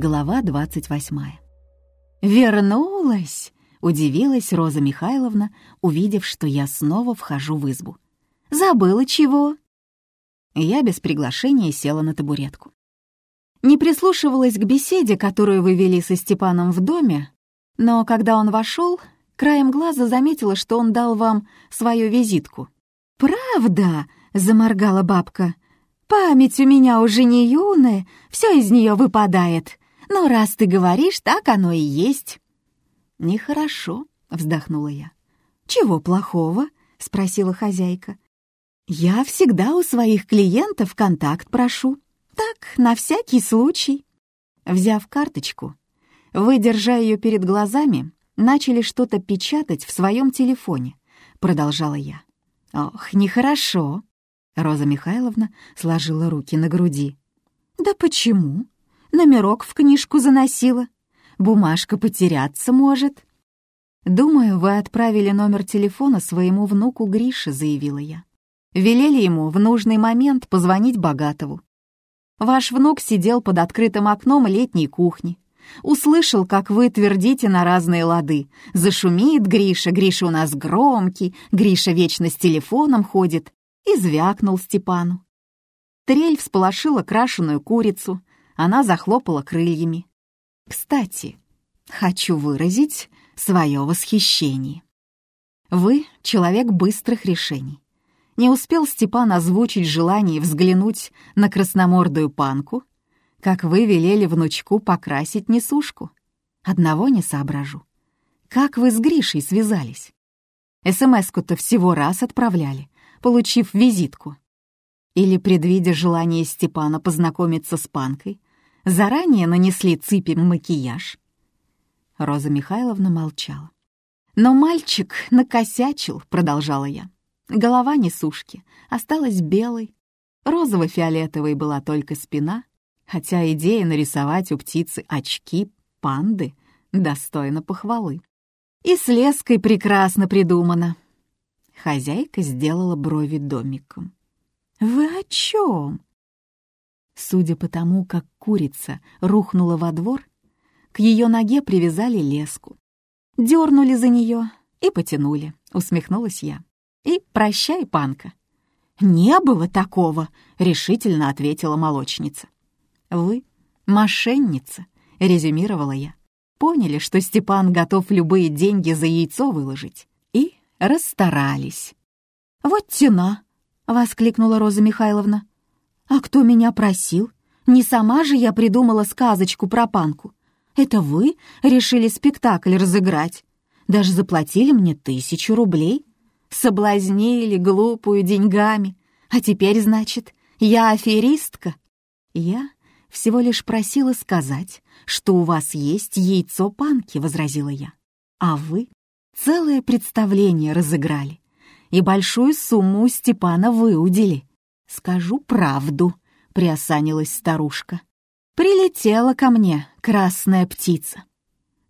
Глава 28. «Вернулась!» — удивилась Роза Михайловна, увидев, что я снова вхожу в избу. «Забыла чего?» Я без приглашения села на табуретку. Не прислушивалась к беседе, которую вы вели со Степаном в доме, но когда он вошел, краем глаза заметила, что он дал вам свою визитку. «Правда?» — заморгала бабка. «Память у меня уже не юная, все из нее выпадает. Но раз ты говоришь, так оно и есть». «Нехорошо», — вздохнула я. «Чего плохого?» — спросила хозяйка. «Я всегда у своих клиентов контакт прошу. Так, на всякий случай». Взяв карточку, вы, держа ее перед глазами, начали что-то печатать в своем телефоне, продолжала я. «Ох, нехорошо!» Роза Михайловна сложила руки на груди. «Да почему? Номерок в книжку заносила. Бумажка потеряться может». «Думаю, вы отправили номер телефона своему внуку Грише», — заявила я. «Велели ему в нужный момент позвонить Богатову. Ваш внук сидел под открытым окном летней кухни. Услышал, как вы твердите на разные лады. Зашумит Гриша, Гриша у нас громкий, Гриша вечно с телефоном ходит. И звякнул Степану. Трель всполошила крашеную курицу. Она захлопала крыльями. Кстати, хочу выразить свое восхищение. Вы — человек быстрых решений. Не успел Степан озвучить желание взглянуть на красномордую панку, как вы велели внучку покрасить несушку. Одного не соображу. Как вы с Гришей связались? СМС-ку-то всего раз отправляли, получив визитку. Или, предвидя желание Степана познакомиться с панкой, заранее нанесли цыпи макияж. Роза Михайловна молчала. «Но мальчик накосячил», — продолжала я. Голова несушки осталась белой, розово-фиолетовой была только спина, хотя идея нарисовать у птицы очки панды достойна похвалы. И с леской прекрасно придумано. Хозяйка сделала брови домиком. «Вы о чем?» Судя по тому, как курица рухнула во двор, к ее ноге привязали леску. Дернули за нее и потянули, усмехнулась я. И прощай, панка. «Не было такого», — решительно ответила молочница. «Вы мошенница», — резюмировала я. Поняли, что Степан готов любые деньги за яйцо выложить. И расстарались. «Вот тена!» — воскликнула Роза Михайловна. «А кто меня просил? Не сама же я придумала сказочку про панку. Это вы решили спектакль разыграть. Даже заплатили мне тысячу рублей. Соблазнили глупую деньгами. А теперь, значит, я аферистка?» Я всего лишь просила сказать, что у вас есть яйцо панки», — возразила я. «А вы целое представление разыграли и большую сумму у Степана выудили. Скажу правду», — приосанилась старушка. «Прилетела ко мне красная птица.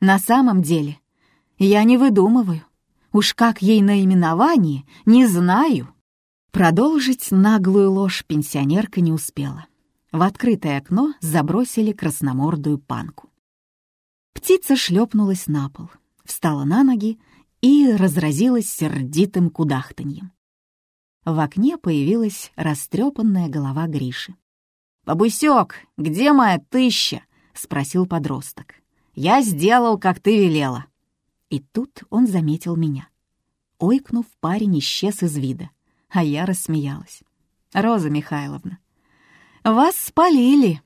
На самом деле я не выдумываю. Уж как ей наименование, не знаю». Продолжить наглую ложь пенсионерка не успела. В открытое окно забросили красномордую панку. Птица шлепнулась на пол, встала на ноги и разразилась сердитым кудахтаньем. В окне появилась растрепанная голова Гриши. «Бабусёк, где моя тыща?» — спросил подросток. «Я сделал, как ты велела». И тут он заметил меня. Ойкнув, парень исчез из вида, а я рассмеялась. «Роза Михайловна, вас спалили!»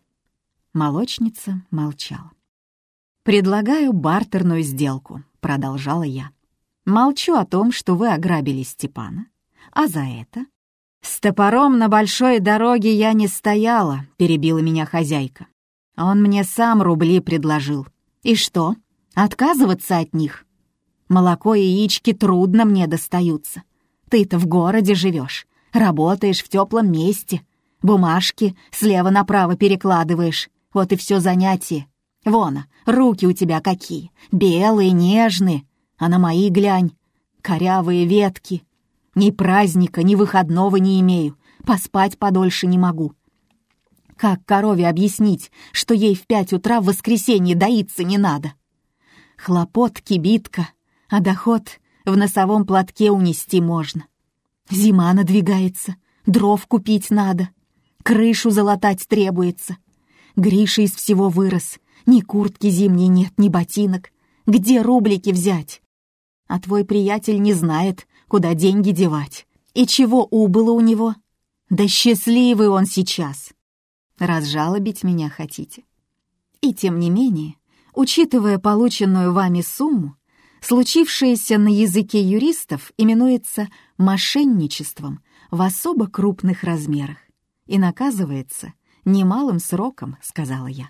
Молочница молчала. «Предлагаю бартерную сделку», — продолжала я. «Молчу о том, что вы ограбили Степана. А за это...» «С топором на большой дороге я не стояла», — перебила меня хозяйка. «Он мне сам рубли предложил. И что, отказываться от них? Молоко и яички трудно мне достаются. Ты-то в городе живешь, работаешь в теплом месте, Бумажки слева направо перекладываешь. Вот и все занятие. Вон, руки у тебя какие. Белые, нежные. А на мои глянь. Корявые ветки. Ни праздника, ни выходного не имею. Поспать подольше не могу. Как корове объяснить, что ей в пять утра в воскресенье доиться не надо? Хлопот, кибитка, а доход в носовом платке унести можно. Зима надвигается, дров купить надо, крышу залатать требуется. Гриша из всего вырос, ни куртки зимней нет, ни ботинок. Где рублики взять? А твой приятель не знает, куда деньги девать. И чего убыло у него? Да счастливый он сейчас. Разжалобить меня хотите. И тем не менее, учитывая полученную вами сумму, случившееся на языке юристов именуется мошенничеством в особо крупных размерах и наказывается немалым сроком, сказала я.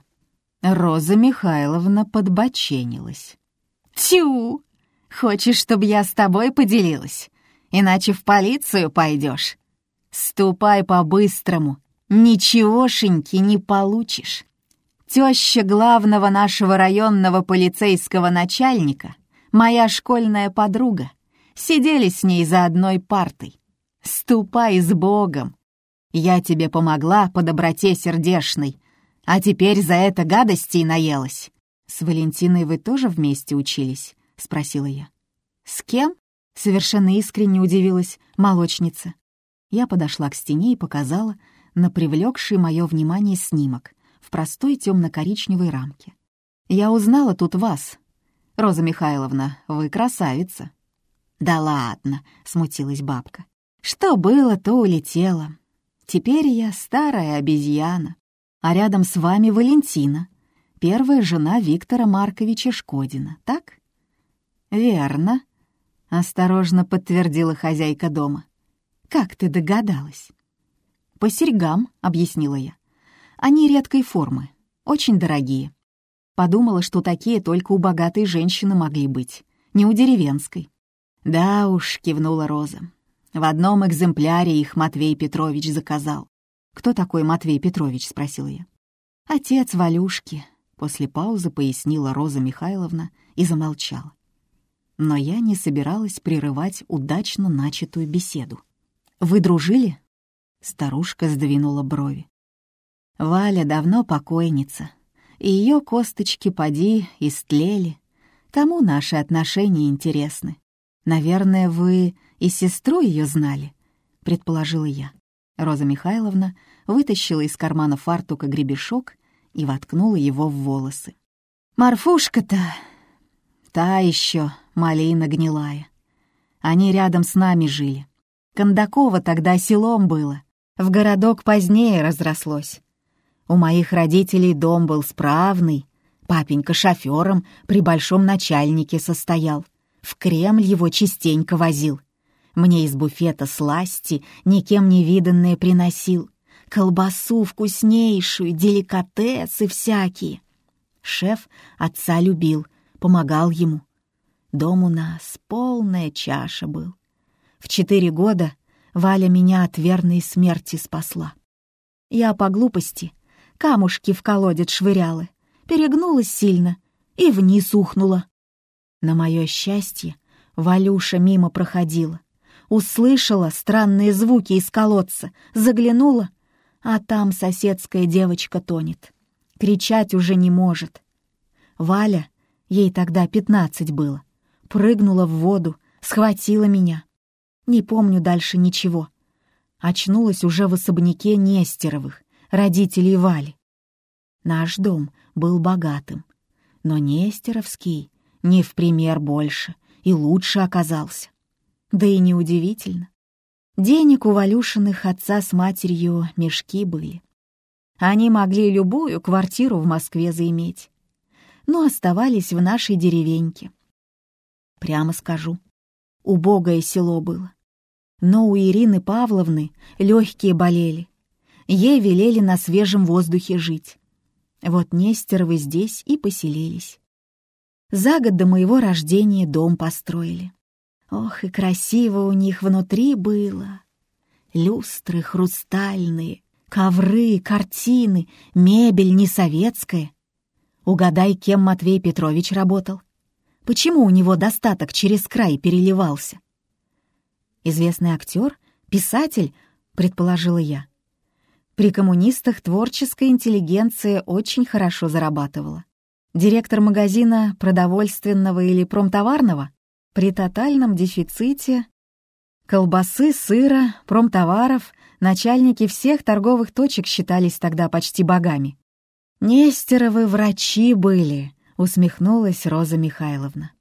Роза Михайловна подбоченилась. «Тю! Хочешь, чтобы я с тобой поделилась? Иначе в полицию пойдешь. Ступай по-быстрому, ничегошеньки не получишь. Теща главного нашего районного полицейского начальника, моя школьная подруга, сидели с ней за одной партой. Ступай с Богом. Я тебе помогла по доброте сердешной, а теперь за это гадостей наелась. С Валентиной вы тоже вместе учились? — спросила я. «С кем?» — совершенно искренне удивилась молочница. Я подошла к стене и показала на привлекший мое внимание снимок в простой темно-коричневой рамке. «Я узнала тут вас. Роза Михайловна, вы красавица». «Да ладно», — смутилась бабка. «Что было, то улетело. Теперь я старая обезьяна, а рядом с вами Валентина, первая жена Виктора Марковича Шкодина, так?» «Верно», — осторожно подтвердила хозяйка дома. «Как ты догадалась?» «По серьгам», — объяснила я. «Они редкой формы, очень дорогие. Подумала, что такие только у богатой женщины могли быть, не у деревенской». «Да уж», — кивнула Роза. «В одном экземпляре их Матвей Петрович заказал». «Кто такой Матвей Петрович?» — спросила я. «Отец Валюшки», — после паузы пояснила Роза Михайловна и замолчала но я не собиралась прерывать удачно начатую беседу. «Вы дружили?» Старушка сдвинула брови. «Валя давно покойница, и ее косточки поди истлели. Кому наши отношения интересны? Наверное, вы и сестру ее знали?» — предположила я. Роза Михайловна вытащила из кармана фартука гребешок и воткнула его в волосы. «Марфушка-то та еще малина гнилая. Они рядом с нами жили. Кондаково тогда селом было, в городок позднее разрослось. У моих родителей дом был справный, папенька шофером при большом начальнике состоял, в Кремль его частенько возил. Мне из буфета сласти, никем не виданные приносил, колбасу вкуснейшую, деликатесы всякие. Шеф отца любил, помогал ему — Дом у нас полная чаша был. В четыре года Валя меня от верной смерти спасла. Я по глупости камушки в колодец швыряла, перегнулась сильно и вниз ухнула. На мое счастье Валюша мимо проходила, услышала странные звуки из колодца, заглянула, а там соседская девочка тонет. Кричать уже не может. Валя, ей тогда пятнадцать было, прыгнула в воду, схватила меня. Не помню дальше ничего. Очнулась уже в особняке Нестеровых, родителей Вали. Наш дом был богатым, но Нестеровский не в пример больше и лучше оказался. Да и неудивительно. Денег у Валюшиных отца с матерью мешки были. Они могли любую квартиру в Москве заиметь, но оставались в нашей деревеньке, Прямо скажу, убогое село было. Но у Ирины Павловны легкие болели. Ей велели на свежем воздухе жить. Вот Нестеровы здесь и поселились. За год до моего рождения дом построили. Ох, и красиво у них внутри было. Люстры хрустальные, ковры, картины, мебель не советская. Угадай, кем Матвей Петрович работал. Почему у него достаток через край переливался? Известный актер, писатель, предположила я. При коммунистах творческая интеллигенция очень хорошо зарабатывала. Директор магазина продовольственного или промтоварного при тотальном дефиците колбасы, сыра, промтоваров начальники всех торговых точек считались тогда почти богами. «Нестеровы врачи были», — усмехнулась Роза Михайловна.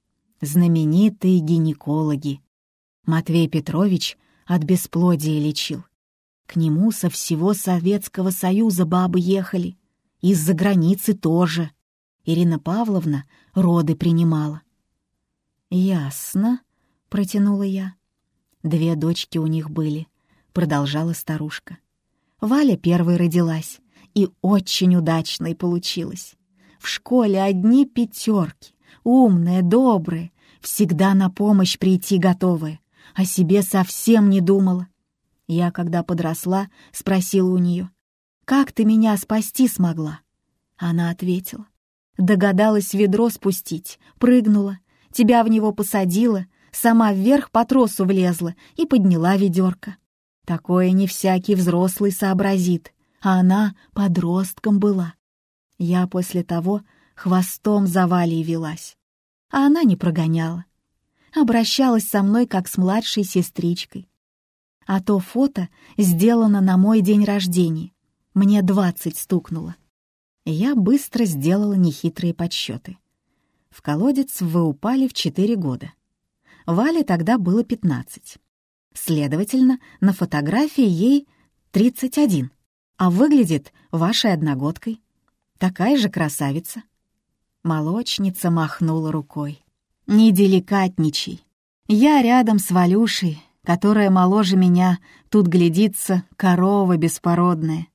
«Знаменитые гинекологи. Матвей Петрович от бесплодия лечил. К нему со всего Советского Союза бабы ехали. Из-за границы тоже. Ирина Павловна роды принимала. «Ясно», — протянула я. «Две дочки у них были», — продолжала старушка. Валя первой родилась, и очень удачной получилась. В школе одни пятерки, умные, добрые, всегда на помощь прийти готовые, о себе совсем не думала. Я, когда подросла, спросила у нее, «Как ты меня спасти смогла?» Она ответила, «Догадалась ведро спустить, прыгнула, тебя в него посадила, сама вверх по тросу влезла и подняла ведерко. Такое не всякий взрослый сообразит, а она подростком была. Я после того хвостом за Валей велась, а она не прогоняла. Обращалась со мной как с младшей сестричкой. А то фото сделано на мой день рождения. Мне двадцать стукнуло. Я быстро сделала нехитрые подсчеты. В колодец вы упали в четыре года. Вале тогда было пятнадцать. Следовательно, на фотографии ей тридцать один а выглядит вашей одногодкой. Такая же красавица». Молочница махнула рукой. «Не деликатничай. Я рядом с Валюшей, которая моложе меня, тут глядится корова беспородная.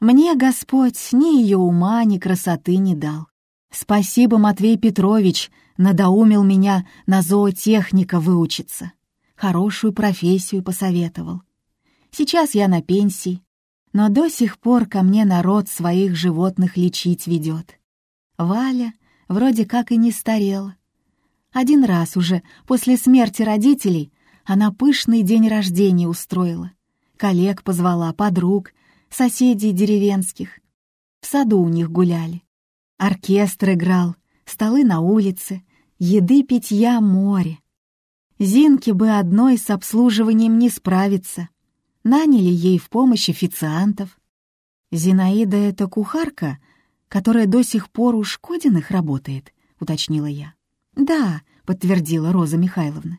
Мне Господь ни ее ума, ни красоты не дал. Спасибо, Матвей Петрович, надоумил меня на зоотехника выучиться. Хорошую профессию посоветовал. Сейчас я на пенсии, но до сих пор ко мне народ своих животных лечить ведет. Валя вроде как и не старела. Один раз уже после смерти родителей она пышный день рождения устроила. Коллег позвала, подруг, соседей деревенских. В саду у них гуляли. Оркестр играл, столы на улице, еды питья море. Зинке бы одной с обслуживанием не справиться наняли ей в помощь официантов. «Зинаида — это кухарка, которая до сих пор у Шкодиных работает», — уточнила я. «Да», — подтвердила Роза Михайловна.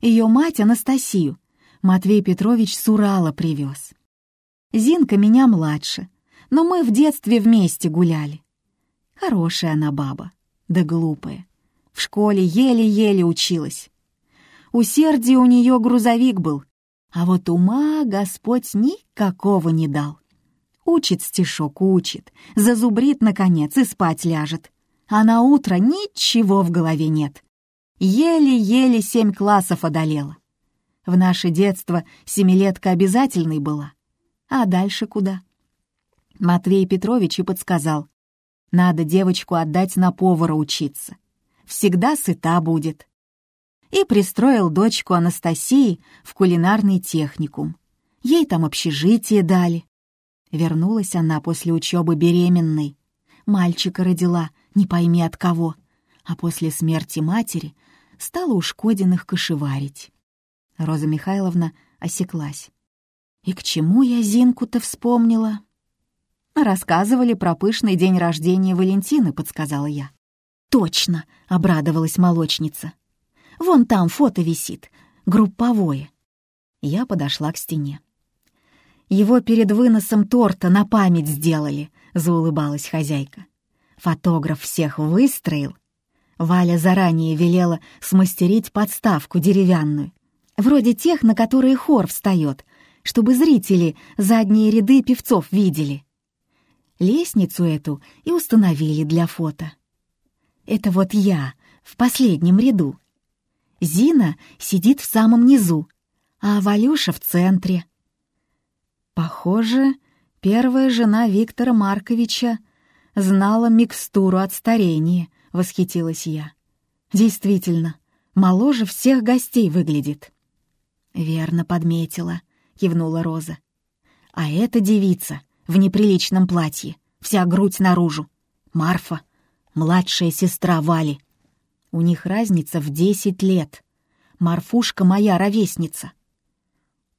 Ее мать Анастасию Матвей Петрович с Урала привез. Зинка меня младше, но мы в детстве вместе гуляли. Хорошая она баба, да глупая. В школе еле-еле училась. Усердие у нее грузовик был, а вот ума Господь никакого не дал. Учит стишок, учит, зазубрит, наконец, и спать ляжет. А на утро ничего в голове нет. Еле-еле семь классов одолела. В наше детство семилетка обязательной была. А дальше куда? Матвей Петрович и подсказал. Надо девочку отдать на повара учиться. Всегда сыта будет и пристроил дочку Анастасии в кулинарный техникум. Ей там общежитие дали. Вернулась она после учебы беременной. Мальчика родила, не пойми от кого. А после смерти матери стала у Шкодиных кошеварить. Роза Михайловна осеклась. «И к чему я Зинку-то вспомнила?» «Рассказывали про пышный день рождения Валентины», — подсказала я. «Точно!» — обрадовалась молочница. Вон там фото висит, групповое». Я подошла к стене. «Его перед выносом торта на память сделали», — заулыбалась хозяйка. Фотограф всех выстроил. Валя заранее велела смастерить подставку деревянную, вроде тех, на которые хор встает, чтобы зрители задние ряды певцов видели. Лестницу эту и установили для фото. Это вот я в последнем ряду. Зина сидит в самом низу, а Валюша в центре. Похоже, первая жена Виктора Марковича знала микстуру от старения, восхитилась я. Действительно, моложе всех гостей выглядит. Верно подметила, кивнула Роза. А эта девица в неприличном платье, вся грудь наружу. Марфа, младшая сестра Вали. У них разница в десять лет. Марфушка моя ровесница.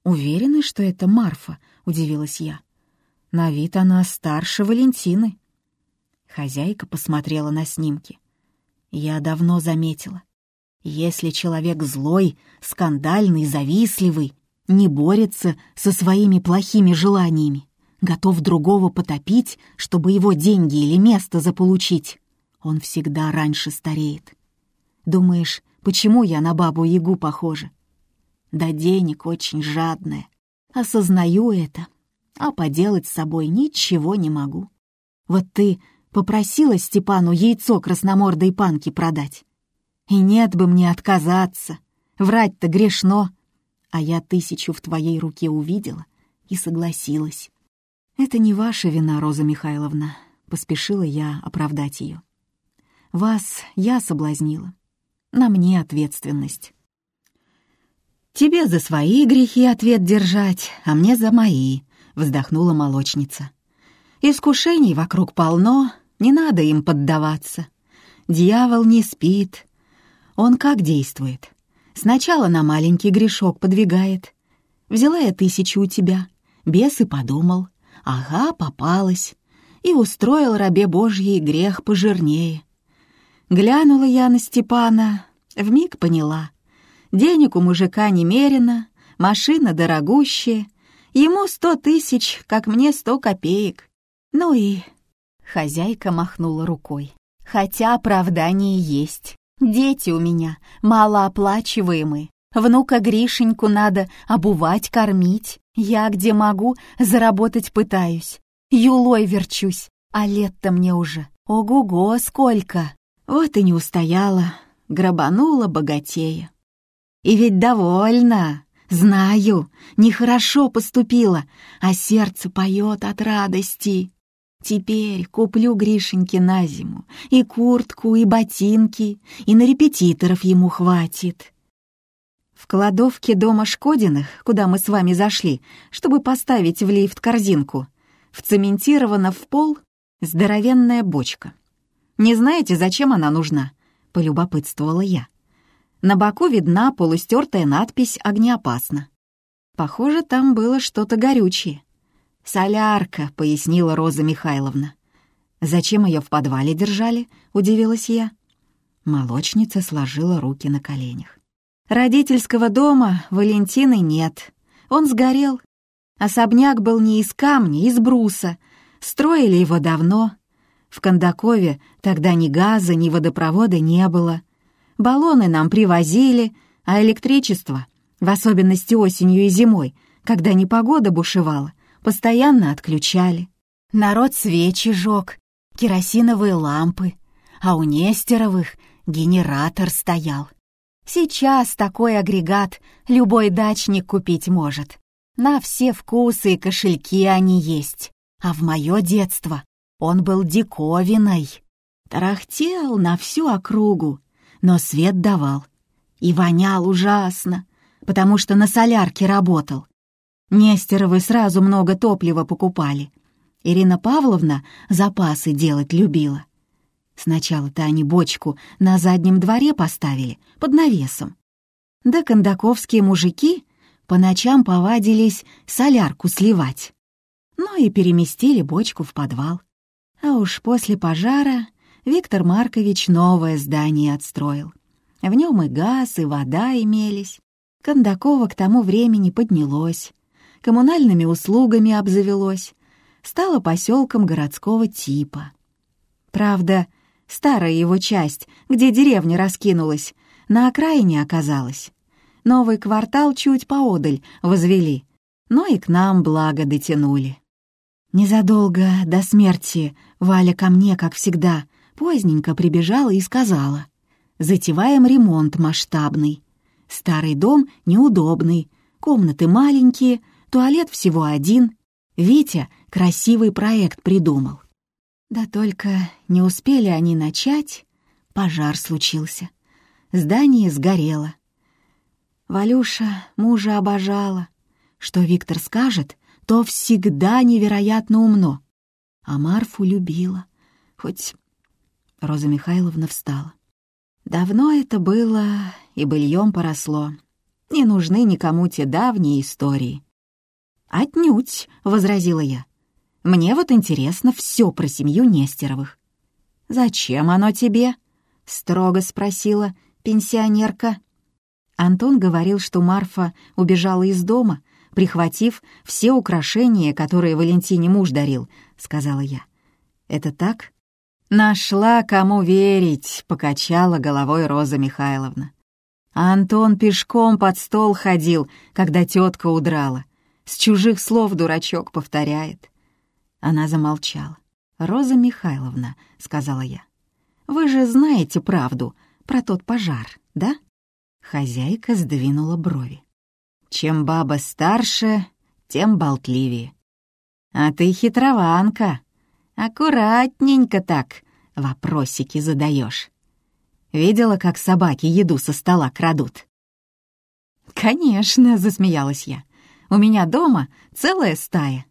«Уверены, что это Марфа?» — удивилась я. «На вид она старше Валентины». Хозяйка посмотрела на снимки. Я давно заметила. Если человек злой, скандальный, завистливый, не борется со своими плохими желаниями, готов другого потопить, чтобы его деньги или место заполучить, он всегда раньше стареет. Думаешь, почему я на бабу-ягу похожа? Да денег очень жадная. Осознаю это, а поделать с собой ничего не могу. Вот ты попросила Степану яйцо красномордой панки продать. И нет бы мне отказаться. Врать-то грешно. А я тысячу в твоей руке увидела и согласилась. «Это не ваша вина, Роза Михайловна», — поспешила я оправдать ее. «Вас я соблазнила. На мне ответственность». «Тебе за свои грехи ответ держать, а мне за мои», — вздохнула молочница. «Искушений вокруг полно, не надо им поддаваться. Дьявол не спит. Он как действует? Сначала на маленький грешок подвигает. Взяла я тысячу у тебя, бес и подумал. Ага, попалась. И устроил рабе Божьей грех пожирнее. Глянула я на Степана, вмиг поняла. Денег у мужика немерено, машина дорогущая, ему сто тысяч, как мне сто копеек. Ну и... Хозяйка махнула рукой. Хотя оправдание есть. Дети у меня малооплачиваемые. Внука Гришеньку надо обувать, кормить. Я, где могу, заработать пытаюсь. Юлой верчусь, а лет-то мне уже. Ого-го, сколько! Вот и не устояла, грабанула богатея. И ведь довольна, знаю, нехорошо поступила, а сердце поет от радости. Теперь куплю Гришеньке на зиму и куртку, и ботинки, и на репетиторов ему хватит. В кладовке дома Шкодиных, куда мы с вами зашли, чтобы поставить в лифт корзинку, вцементирована в пол здоровенная бочка. Не знаете, зачем она нужна? Полюбопытствовала я. На боку видна полустертая надпись «Огнеопасно». Похоже, там было что-то горючее. «Солярка», — пояснила Роза Михайловна. «Зачем ее в подвале держали?» — удивилась я. Молочница сложила руки на коленях. Родительского дома Валентины нет. Он сгорел. Особняк был не из камня, из бруса. Строили его давно. В Кондакове тогда ни газа, ни водопровода не было. Баллоны нам привозили, а электричество, в особенности осенью и зимой, когда непогода бушевала, постоянно отключали. Народ свечи жег, керосиновые лампы, а у Нестеровых генератор стоял. Сейчас такой агрегат любой дачник купить может. На все вкусы и кошельки они есть. А в мое детство он был диковиной. Тарахтел на всю округу, но свет давал. И вонял ужасно, потому что на солярке работал. Нестеровы сразу много топлива покупали. Ирина Павловна запасы делать любила. Сначала-то они бочку на заднем дворе поставили, под навесом. Да кондаковские мужики по ночам повадились солярку сливать. Ну и переместили бочку в подвал. Уж после пожара Виктор Маркович новое здание отстроил. В нем и газ, и вода имелись. Кондакова к тому времени поднялось, коммунальными услугами обзавелось, стало поселком городского типа. Правда, Старая его часть, где деревня раскинулась, на окраине оказалась. Новый квартал чуть поодаль возвели, но и к нам благо дотянули. Незадолго до смерти Валя ко мне, как всегда, поздненько прибежала и сказала, «Затеваем ремонт масштабный. Старый дом неудобный, комнаты маленькие, туалет всего один. Витя красивый проект придумал. Да только не успели они начать, пожар случился. Здание сгорело. Валюша мужа обожала. Что Виктор скажет, то всегда невероятно умно. А Марфу любила, хоть... Роза Михайловна встала. Давно это было, и быльем поросло. Не нужны никому те давние истории. «Отнюдь», — возразила я. «Мне вот интересно все про семью Нестеровых». «Зачем оно тебе?» — строго спросила пенсионерка. Антон говорил, что Марфа убежала из дома, прихватив все украшения, которые Валентине муж дарил, — сказала я. «Это так?» «Нашла, кому верить», — покачала головой Роза Михайловна. Антон пешком под стол ходил, когда тетка удрала. С чужих слов дурачок повторяет. Она замолчала. «Роза Михайловна», — сказала я, — «вы же знаете правду про тот пожар, да?» Хозяйка сдвинула брови. «Чем баба старше, тем болтливее». «А ты хитрованка. Аккуратненько так вопросики задаешь. Видела, как собаки еду со стола крадут?» «Конечно», — засмеялась я. «У меня дома целая стая.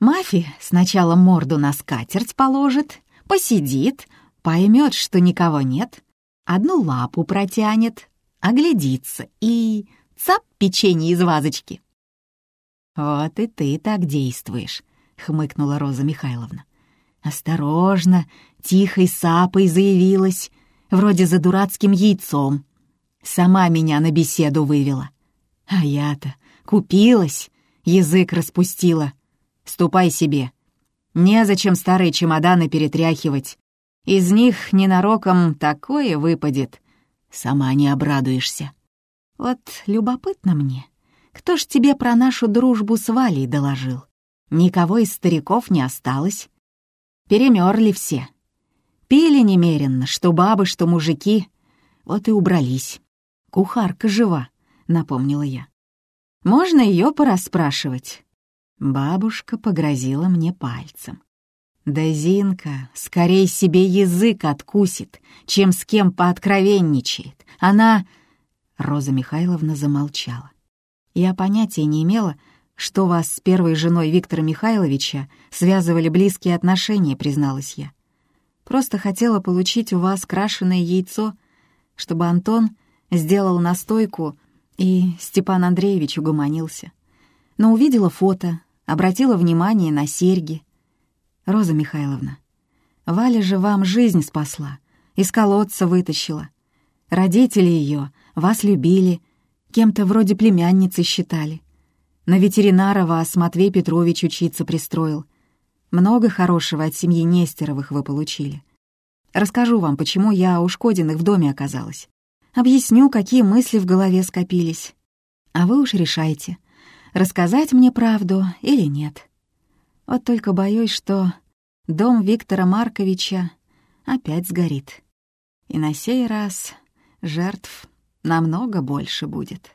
Мафи сначала морду на скатерть положит, посидит, поймет, что никого нет, одну лапу протянет, оглядится и цап печенье из вазочки. «Вот и ты так действуешь», — хмыкнула Роза Михайловна. «Осторожно, тихой сапой заявилась, вроде за дурацким яйцом. Сама меня на беседу вывела. А я-то купилась, язык распустила. Ступай себе. Незачем старые чемоданы перетряхивать. Из них ненароком такое выпадет. Сама не обрадуешься. Вот любопытно мне, кто ж тебе про нашу дружбу с Валей доложил? Никого из стариков не осталось. Перемерли все. Пили немеренно, что бабы, что мужики. Вот и убрались. Кухарка жива, напомнила я. Можно ее порасспрашивать. Бабушка погрозила мне пальцем. Да Зинка скорее себе язык откусит, чем с кем пооткровенничает. Она... Роза Михайловна замолчала. Я понятия не имела, что вас с первой женой Виктора Михайловича связывали близкие отношения, призналась я. Просто хотела получить у вас крашеное яйцо, чтобы Антон сделал настойку, и Степан Андреевич угомонился. Но увидела фото, обратила внимание на серьги, «Роза Михайловна, Валя же вам жизнь спасла, из колодца вытащила. Родители ее вас любили, кем-то вроде племянницы считали. На ветеринара вас Матвей Петрович учиться пристроил. Много хорошего от семьи Нестеровых вы получили. Расскажу вам, почему я у Шкодиных в доме оказалась. Объясню, какие мысли в голове скопились. А вы уж решайте, рассказать мне правду или нет. Вот только боюсь, что дом Виктора Марковича опять сгорит. И на сей раз жертв намного больше будет.